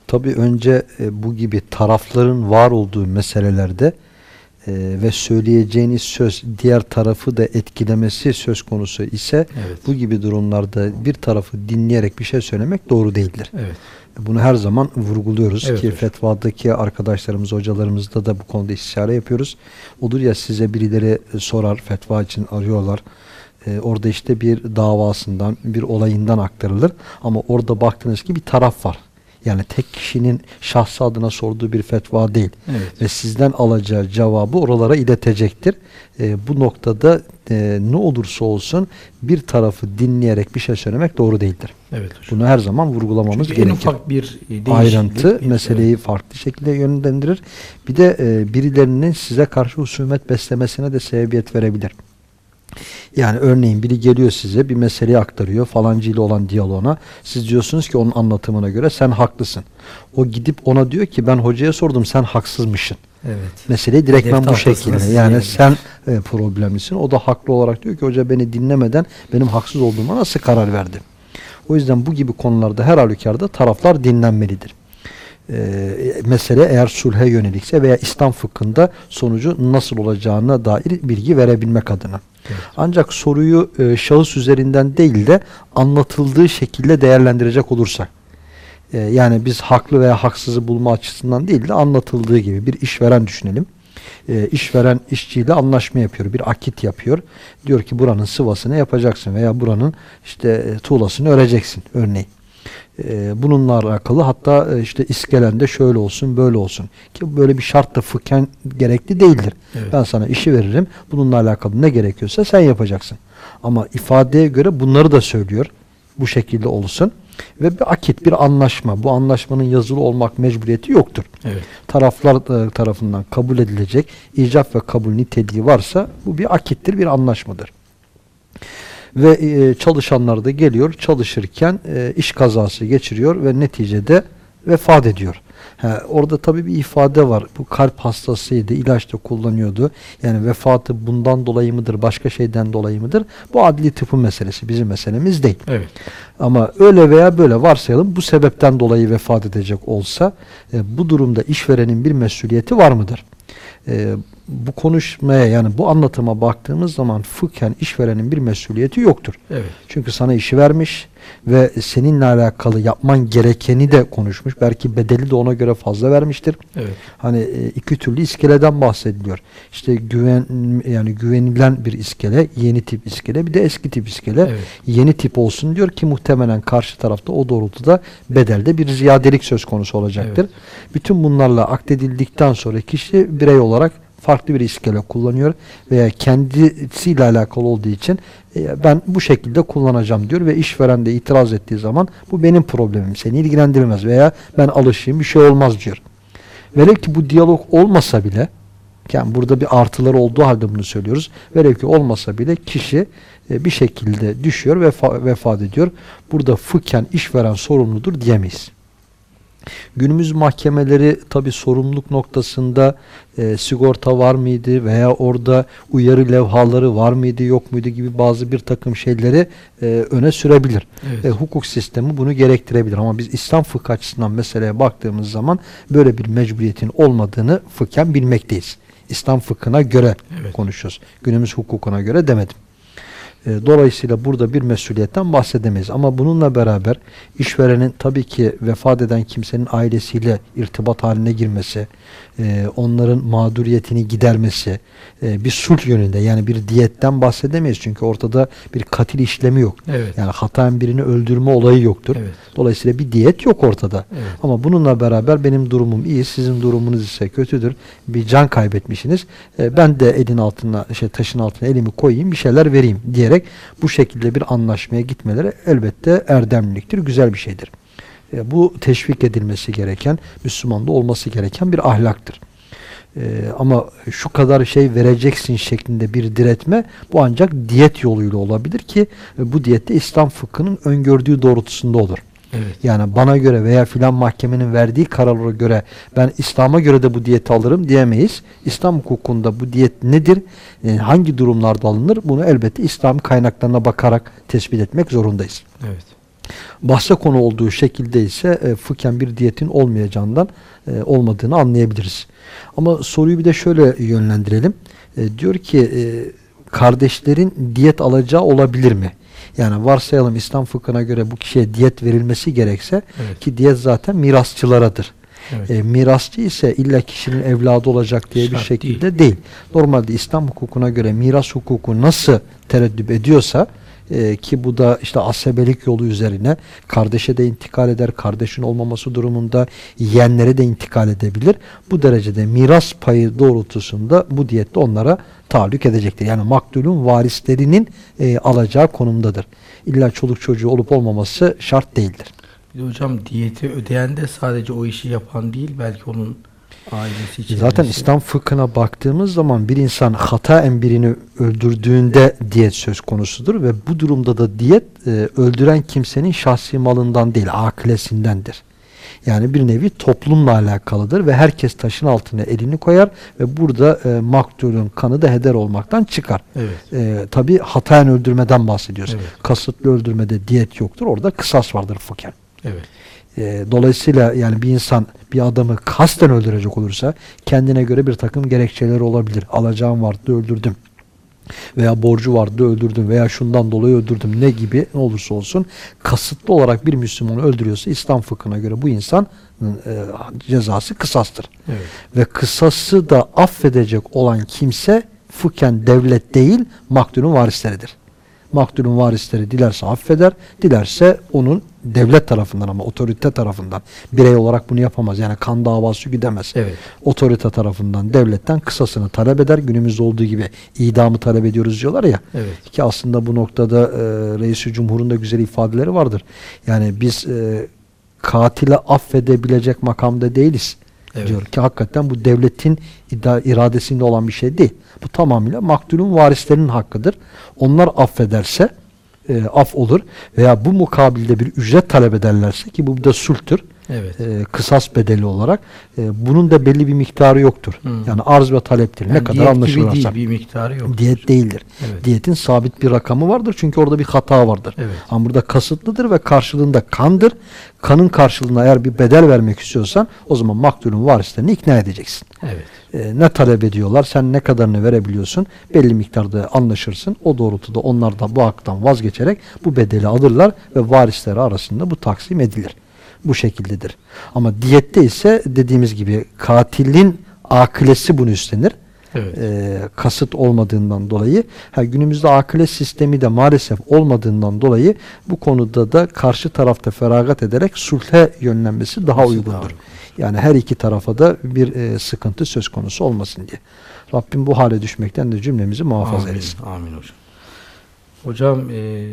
Tabii önce e, bu gibi tarafların var olduğu meselelerde e, ve söyleyeceğiniz söz diğer tarafı da etkilemesi söz konusu ise Evet. bu gibi durumlarda bir tarafı dinleyerek bir şey söylemek doğru değildir. Evet. Bunu her zaman vurguluyoruz Evet ki hocam. fetvadaki arkadaşlarımız, hocalarımızda da bu konuda istişare yapıyoruz. Olur ya size birileri sorar, fetva için arıyorlar. E, orada işte bir davasından, bir olayından aktarılır. Ama orada baktınız ki bir taraf var. Yani tek kişinin şahsı adına sorduğu bir fetva değil. Evet. Ve sizden alacağı cevabı oralara iletecektir. E, bu noktada e, ne olursa olsun bir tarafı dinleyerek bir şey söylemek doğru değildir. Evet hocam. Bunu her zaman vurgulamamız Çünkü en gerekir ufak bir e, ayrıntı bir- meseleyi farklı şekilde yönlendirir. Bir de e, birilerinin size karşı husumet beslemesine de sebebiyet verebilir. Yani örneğin biri geliyor size bir meseleyi aktarıyor falancı ile olan diyaloğuna. Siz diyorsunuz ki onun anlatımına göre sen haklısın. O gidip ona diyor ki ben hocaya sordum sen haksızmışsın. Evet. Meseleyi direktmen bu şekilde. yani. sen e, problemlisin. O da haklı olarak diyor ki hoca beni dinlemeden benim haksız olduğuma nasıl karar verdi? O yüzden bu gibi konularda her halükarda taraflar dinlenmelidir. E, mesele eğer sulhe yönelikse veya İslam fıkhında sonucu nasıl olacağına dair bilgi verebilmek adına. Ancak soruyu e, şahıs üzerinden değil de anlatıldığı şekilde değerlendirecek olursak e, yani biz haklı veya haksızı bulma açısından değil de anlatıldığı gibi bir işveren düşünelim. E, işveren işçiyle anlaşma yapıyor. Bir akit yapıyor. Diyor ki buranın sıvasını yapacaksın veya buranın işte e, tuğlasını öreceksin örneğin. E, bununla alakalı hatta e, işte iskelende şöyle olsun böyle olsun ki böyle bir şart da fıkhen gerekli değildir. Evet. Ben sana işi veririm. Bununla alakalı ne gerekiyorsa sen yapacaksın. Ama ifadeye göre bunları da söylüyor. Bu şekilde olsun. Ve bir akit, bir anlaşma. Bu anlaşmanın yazılı olmak mecburiyeti yoktur. Evet. Taraflar e, tarafından kabul edilecek icap ve kabul niteliği varsa bu bir akittir, bir anlaşmadır. Ve e, çalışanlar da geliyor çalışırken e, iş kazası geçiriyor ve neticede vefat ediyor. Ha, orada tabii bir ifade var. Bu kalp hastasıydı, ilaç da kullanıyordu. Yani vefatı bundan dolayı mıdır, başka şeyden dolayı mıdır? Bu adli tıpı meselesi, bizim meselemiz değil. Evet. Ama öyle veya böyle varsayalım bu sebepten dolayı vefat edecek olsa e, bu durumda işverenin bir mesuliyeti var mıdır? E, bu konuşmaya yani bu anlatıma baktığımız zaman fıkhen işverenin bir mesuliyeti yoktur. Evet. Çünkü sana işi vermiş ve seninle alakalı yapman gerekeni de konuşmuş. Belki bedeli de ona göre fazla vermiştir. Evet. Hani e, iki türlü iskeleden bahsediliyor. İşte güven yani güvenilen bir iskele, yeni tip iskele, bir de eski tip iskele. Evet. Yeni tip olsun diyor ki muhtemelen karşı tarafta o doğrultuda bedelde bir ziyadelik söz konusu olacaktır. Evet. Bütün bunlarla akdedildikten sonra kişi birey olarak farklı bir iskele kullanıyor veya kendisiyle alakalı olduğu için e, ben bu şekilde kullanacağım diyor ve işveren de itiraz ettiği zaman bu benim problemim seni ilgilendirmez veya ben alışayım bir şey olmaz diyor. Velev ki bu diyalog olmasa bile yani burada bir artıları olduğu halde bunu söylüyoruz. Velev ki olmasa bile kişi e, bir şekilde düşüyor ve vefa, vefat ediyor. Burada fıkhen işveren sorumludur diyemeyiz. Günümüz mahkemeleri tabi sorumluluk noktasında e, sigorta var mıydı veya orada uyarı levhaları var mıydı yok muydu gibi bazı bir takım şeyleri e, öne sürebilir. Evet. E, hukuk sistemi bunu gerektirebilir ama biz İslam fıkıh açısından meseleye baktığımız zaman böyle bir mecburiyetin olmadığını fıkhen bilmekteyiz. İslam fıkhına göre Evet. konuşuyoruz. Günümüz hukukuna göre demedim. E, Dolayısıyla burada bir mesuliyetten bahsedemeyiz. Ama bununla beraber işverenin tabii ki vefat eden kimsenin ailesiyle irtibat haline girmesi, e, onların mağduriyetini gidermesi, e, bir sulh yönünde yani bir diyetten bahsedemeyiz. Çünkü ortada bir katil işlemi yok. Evet. Yani hataen birini öldürme olayı yoktur. Evet. Dolayısıyla bir diyet yok ortada. Evet. Ama bununla beraber benim durumum iyi, sizin durumunuz ise kötüdür. Bir can kaybetmişsiniz. E, ben de elin altına, şey taşın altına elimi koyayım, bir şeyler vereyim diyerek bu şekilde bir anlaşmaya gitmeleri elbette erdemliliktir, güzel bir şeydir. E, bu teşvik edilmesi gereken, Müslümanda olması gereken bir ahlaktır. E, ama şu kadar şey vereceksin şeklinde bir diretme bu ancak diyet yoluyla olabilir ki e, bu diyette İslam fıkhının öngördüğü doğrultusunda olur. Evet. Yani bana göre veya filan mahkemenin verdiği karara göre ben İslam'a göre de bu diyeti alırım diyemeyiz. İslam hukukunda bu diyet nedir? e, hangi durumlarda alınır? Bunu elbette İslam kaynaklarına bakarak tespit etmek zorundayız. Evet. Bahse konu olduğu şekilde ise e, fıkhen bir diyetin olmayacağından e, olmadığını anlayabiliriz. Ama soruyu bir de şöyle yönlendirelim. E, diyor ki e, kardeşlerin diyet alacağı olabilir mi? Yani varsayalım İslam fıkhına göre bu kişiye diyet verilmesi gerekse Evet. ki diyet zaten mirasçılaradır. Evet. E, mirasçı ise illa kişinin evladı olacak diye bir Şart şekilde değil. Normalde İslam hukukuna göre miras hukuku nasıl tereddüt ediyorsa e, ki bu da işte asebelik yolu üzerine kardeşe de intikal eder, kardeşin olmaması durumunda yeğenlere de intikal edebilir. Bu derecede miras payı doğrultusunda bu diyette onlara tahallük edecektir. Yani maktulün varislerinin e, alacağı konumdadır. İlla çoluk çocuğu olup olmaması şart değildir. Hocam diyeti ödeyen de sadece o işi yapan değil belki onun ailesi için. Zaten İslam fıkhına baktığımız zaman bir insan hataen birini öldürdüğünde diyet söz konusudur ve bu durumda da diyet e, öldüren kimsenin şahsi malından değil akilesindendir. Yani bir nevi toplumla alakalıdır ve herkes taşın altına elini koyar ve burada e, maktulün kanı da heder olmaktan çıkar. Evet. E, Tabi hataen öldürmeden bahsediyoruz. Evet. Kasıtlı öldürmede diyet yoktur. Orada kısas vardır fıkhen. Evet. E, dolayısıyla yani bir insan bir adamı kasten öldürecek olursa kendine göre bir takım gerekçeleri olabilir. Alacağım vardı öldürdüm. Veya borcu vardı öldürdüm veya şundan dolayı öldürdüm ne gibi ne olursa olsun kasıtlı olarak bir Müslümanı öldürüyorsa İslam fıkhına göre bu insan e, cezası kısastır. Evet. Ve kısası da affedecek olan kimse fıkhen devlet değil maktulün varisleridir. Maktulün varisleri dilerse affeder, dilerse onun devlet tarafından ama otorite tarafından birey olarak bunu yapamaz. Yani kan davası gidemez. Evet. Otorite tarafından devletten kısasını talep eder. Günümüzde olduğu gibi idamı talep ediyoruz diyorlar ya. Evet. Ki aslında bu noktada e, Reis-i Cumhur'un da güzel ifadeleri vardır. Yani biz e, katile affedebilecek makamda değiliz. Evet. Diyor ki hakikaten bu devletin iradesinde olan bir şey değil. Bu tamamıyla maktulün varislerinin hakkıdır. Onlar affederse e, af olur veya bu mukabilde bir ücret talep ederlerse ki bu da sulhtür. Evet. e, kısas bedeli olarak e, bunun da belli bir miktarı yoktur. Hmm. Yani arz ve taleptir. ne Yani kadar diyet gibi anlaşılırsa. değil, bir miktarı yok. Diyet değildir. Evet. Diyetin sabit bir rakamı vardır çünkü orada bir hata vardır. Evet. Ama burada kasıtlıdır ve karşılığında kandır. Kanın karşılığında eğer bir bedel vermek istiyorsan o zaman maktulün varislerini ikna edeceksin. Evet. E, ne talep ediyorlar, sen ne kadarını verebiliyorsun, belli miktarda anlaşırsın. O doğrultuda onlar da bu haktan vazgeçerek bu bedeli alırlar ve varisleri arasında bu taksim edilir. Bu şekildedir. Ama diyette ise dediğimiz gibi katilin akilesi bunu üstlenir. Evet. E, kasıt olmadığından dolayı ha, günümüzde akile sistemi de maalesef olmadığından dolayı bu konuda da karşı tarafta feragat ederek sulhe yönlenmesi daha Nasıl uygundur. daha? Yani her iki tarafa da bir e, sıkıntı söz konusu olmasın diye. Rabbim bu hale düşmekten de cümlemizi muhafaza Amin, etsin. amin hocam. Hocam e,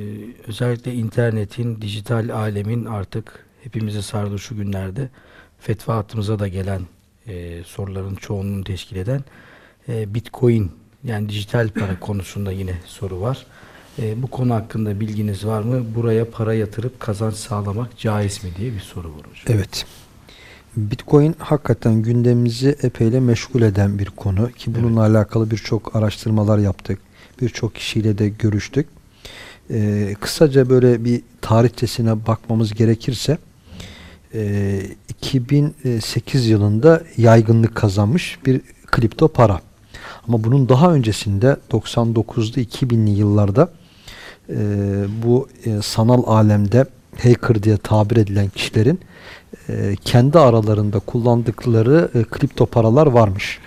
özellikle internetin, dijital alemin artık hepimizi sardığı şu günlerde fetva hattımıza da gelen e, soruların çoğunluğunu teşkil eden e, Bitcoin yani dijital para [laughs] konusunda yine soru var. E, bu konu hakkında bilginiz var mı? Buraya para yatırıp kazanç sağlamak caiz mi diye bir soru var hocam. Evet. Bitcoin hakikaten gündemimizi epeyle meşgul eden bir konu ki bununla alakalı birçok araştırmalar yaptık. Birçok kişiyle de görüştük. Ee, kısaca böyle bir tarihçesine bakmamız gerekirse e, 2008 yılında yaygınlık kazanmış bir kripto para. Ama bunun daha öncesinde 99'lu 2000'li yıllarda e, bu e, sanal alemde hacker diye tabir edilen kişilerin e, kendi aralarında kullandıkları e, kripto paralar varmış.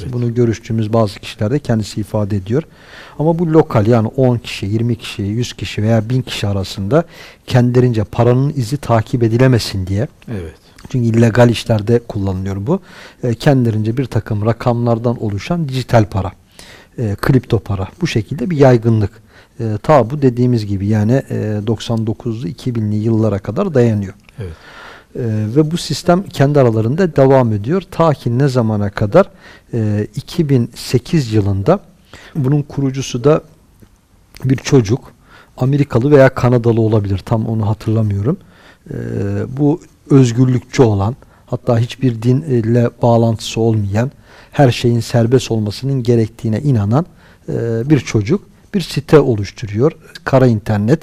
Evet. Bunu görüştüğümüz bazı kişiler de kendisi ifade ediyor. Ama bu lokal yani 10 kişi, 20 kişi, 100 kişi veya 1000 kişi arasında kendilerince paranın izi takip edilemesin diye Evet. çünkü illegal işlerde kullanılıyor bu. E, kendilerince bir takım rakamlardan oluşan dijital para. E, kripto para. Bu şekilde bir yaygınlık. E, ta bu dediğimiz gibi yani e, 99'lu 2000'li yıllara kadar dayanıyor. Evet. E, ve bu sistem kendi aralarında devam ediyor. Ta ki ne zamana kadar? E, 2008 yılında bunun kurucusu da bir çocuk. Amerikalı veya Kanadalı olabilir. Tam onu hatırlamıyorum. E, bu özgürlükçü olan hatta hiçbir dinle bağlantısı olmayan her şeyin serbest olmasının gerektiğine inanan e, bir çocuk bir site oluşturuyor. Kara internet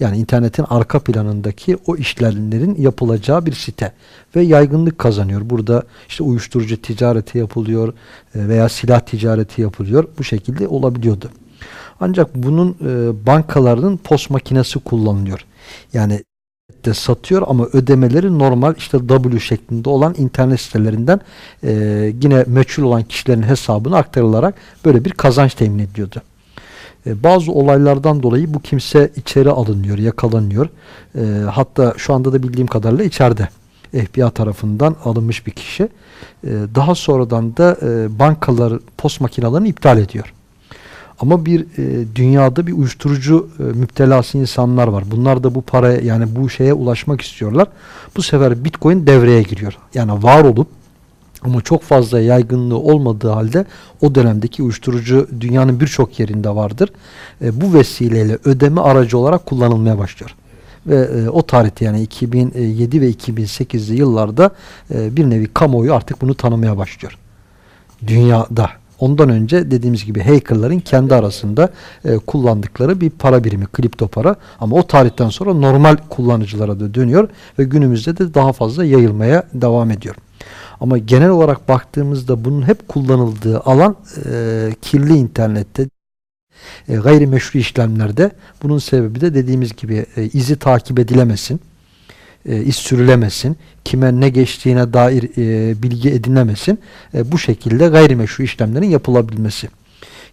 yani internetin arka planındaki o işlemlerin yapılacağı bir site ve yaygınlık kazanıyor. Burada işte uyuşturucu ticareti yapılıyor e, veya silah ticareti yapılıyor. Bu şekilde olabiliyordu. Ancak bunun e, bankalarının post makinesi kullanılıyor. Yani de satıyor ama ödemeleri normal işte W şeklinde olan internet sitelerinden e, yine meçhul olan kişilerin hesabına aktarılarak böyle bir kazanç temin ediyordu. E, bazı olaylardan dolayı bu kimse içeri alınıyor, yakalanıyor. E, hatta şu anda da bildiğim kadarıyla içeride. FBI tarafından alınmış bir kişi. E, daha sonradan da e, bankalar post makinalarını iptal ediyor. Ama bir e, dünyada bir uyuşturucu e, müptelası insanlar var. Bunlar da bu paraya yani bu şeye ulaşmak istiyorlar. Bu sefer Bitcoin devreye giriyor. Yani var olup ama çok fazla yaygınlığı olmadığı halde o dönemdeki uyuşturucu dünyanın birçok yerinde vardır. E, bu vesileyle ödeme aracı olarak kullanılmaya başlıyor. Ve e, o tarihte yani 2007 ve 2008'li yıllarda e, bir nevi kamuoyu artık bunu tanımaya başlıyor. Dünyada. Ondan önce dediğimiz gibi hackerların kendi arasında e, kullandıkları bir para birimi, kripto para. Ama o tarihten sonra normal kullanıcılara da dönüyor ve günümüzde de daha fazla yayılmaya devam ediyor. Ama genel olarak baktığımızda bunun hep kullanıldığı alan e, kirli internette, e, gayrimeşru işlemlerde. Bunun sebebi de dediğimiz gibi e, izi takip edilemesin, e, iz sürülemesin, kime ne geçtiğine dair e, bilgi edinemesin. E, bu şekilde gayrimeşru işlemlerin yapılabilmesi.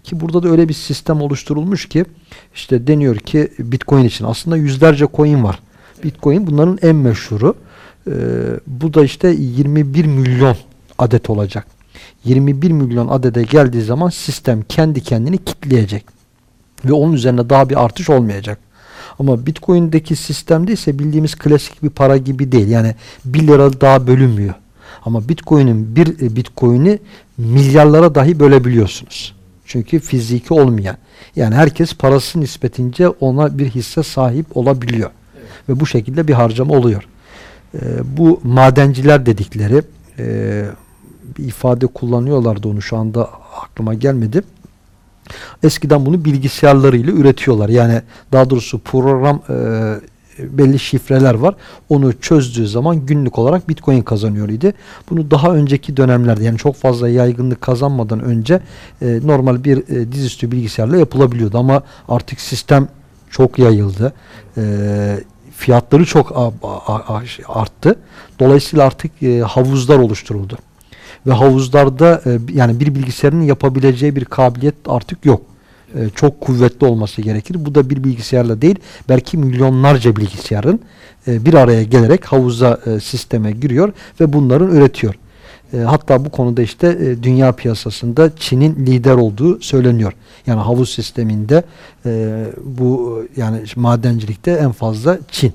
Ki burada da öyle bir sistem oluşturulmuş ki işte deniyor ki Bitcoin için aslında yüzlerce coin var. Bitcoin bunların en meşhuru. Ee, bu da işte 21 milyon adet olacak. 21 milyon adede geldiği zaman sistem kendi kendini kitleyecek. Ve onun üzerine daha bir artış olmayacak. Ama Bitcoin'deki sistemde ise bildiğimiz klasik bir para gibi değil. Yani 1 lira daha bölünmüyor. Ama Bitcoin'in bir e, Bitcoin'i milyarlara dahi bölebiliyorsunuz. Çünkü fiziki olmayan. Yani herkes parası nispetince ona bir hisse sahip olabiliyor. Ve bu şekilde bir harcama oluyor. Ee, bu madenciler dedikleri e, bir ifade kullanıyorlardı onu şu anda aklıma gelmedi. Eskiden bunu bilgisayarlarıyla üretiyorlar. Yani daha doğrusu program e, belli şifreler var. Onu çözdüğü zaman günlük olarak Bitcoin kazanıyor idi. Bunu daha önceki dönemlerde yani çok fazla yaygınlık kazanmadan önce e, normal bir e, dizüstü bilgisayarla yapılabiliyordu ama artık sistem çok yayıldı. E, fiyatları çok arttı. Dolayısıyla artık e, havuzlar oluşturuldu. Ve havuzlarda e, yani bir bilgisayarın yapabileceği bir kabiliyet artık yok. E, çok kuvvetli olması gerekir. Bu da bir bilgisayarla değil, belki milyonlarca bilgisayarın bir araya gelerek havuza sisteme giriyor ve bunların üretiyor. E, hatta bu konuda işte e, dünya piyasasında Çin'in lider olduğu söyleniyor. Yani havuz sisteminde e, bu yani madencilikte en fazla Çin.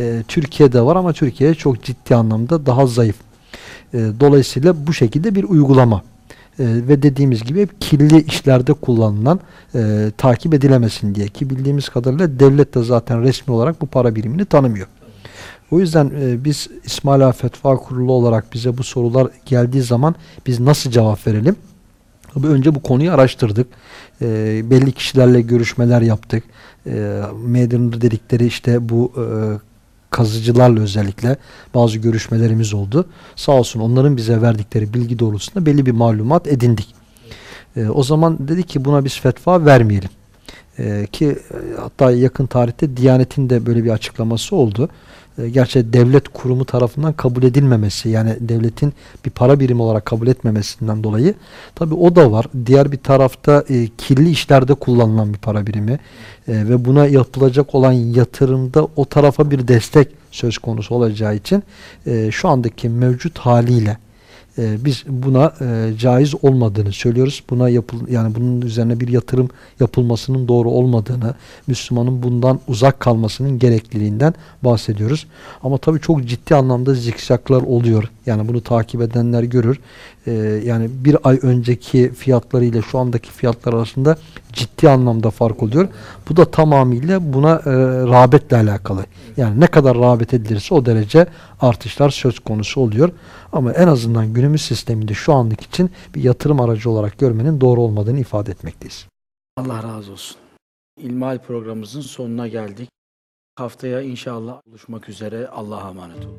E, Türkiye'de var ama Türkiye çok ciddi anlamda daha zayıf. Dolayısıyla bu şekilde bir uygulama. Ve dediğimiz gibi hep kirli işlerde kullanılan takip edilemesin diye ki bildiğimiz kadarıyla devlet de zaten resmi olarak bu para birimini tanımıyor. O yüzden e, biz İsmail Ağa Fetva Kurulu olarak bize bu sorular geldiği zaman biz nasıl cevap verelim? Tabii önce bu konuyu araştırdık. E, belli kişilerle görüşmeler yaptık. E, Medyanın dedikleri işte bu e, kazıcılarla özellikle bazı görüşmelerimiz oldu. Sağ olsun onların bize verdikleri bilgi doğrultusunda belli bir malumat edindik. E, o zaman dedi ki buna biz fetva vermeyelim. E, ki e, hatta yakın tarihte Diyanet'in de böyle bir açıklaması oldu. E, gerçi devlet kurumu tarafından kabul edilmemesi yani devletin bir para birimi olarak kabul etmemesinden dolayı tabi o da var. Diğer bir tarafta e, kirli işlerde kullanılan bir para birimi e, ve buna yapılacak olan yatırımda o tarafa bir destek söz konusu olacağı için e, şu andaki mevcut haliyle e, biz buna e, caiz olmadığını söylüyoruz. Buna yapıl yani bunun üzerine bir yatırım yapılmasının doğru olmadığını, Müslümanın bundan uzak kalmasının gerekliliğinden bahsediyoruz. Ama tabii çok ciddi anlamda zikzaklar oluyor. Yani bunu takip edenler görür. E, yani bir ay önceki fiyatlarıyla şu andaki fiyatlar arasında ciddi anlamda fark oluyor. Bu da tamamıyla buna e, rağbetle alakalı. Yani ne kadar rağbet edilirse o derece artışlar söz konusu oluyor. Ama en azından günümüz sisteminde şu anlık için bir yatırım aracı olarak görmenin doğru olmadığını ifade etmekteyiz. Allah razı olsun. İlmihal programımızın sonuna geldik. Haftaya inşallah buluşmak üzere. Allah'a emanet olun.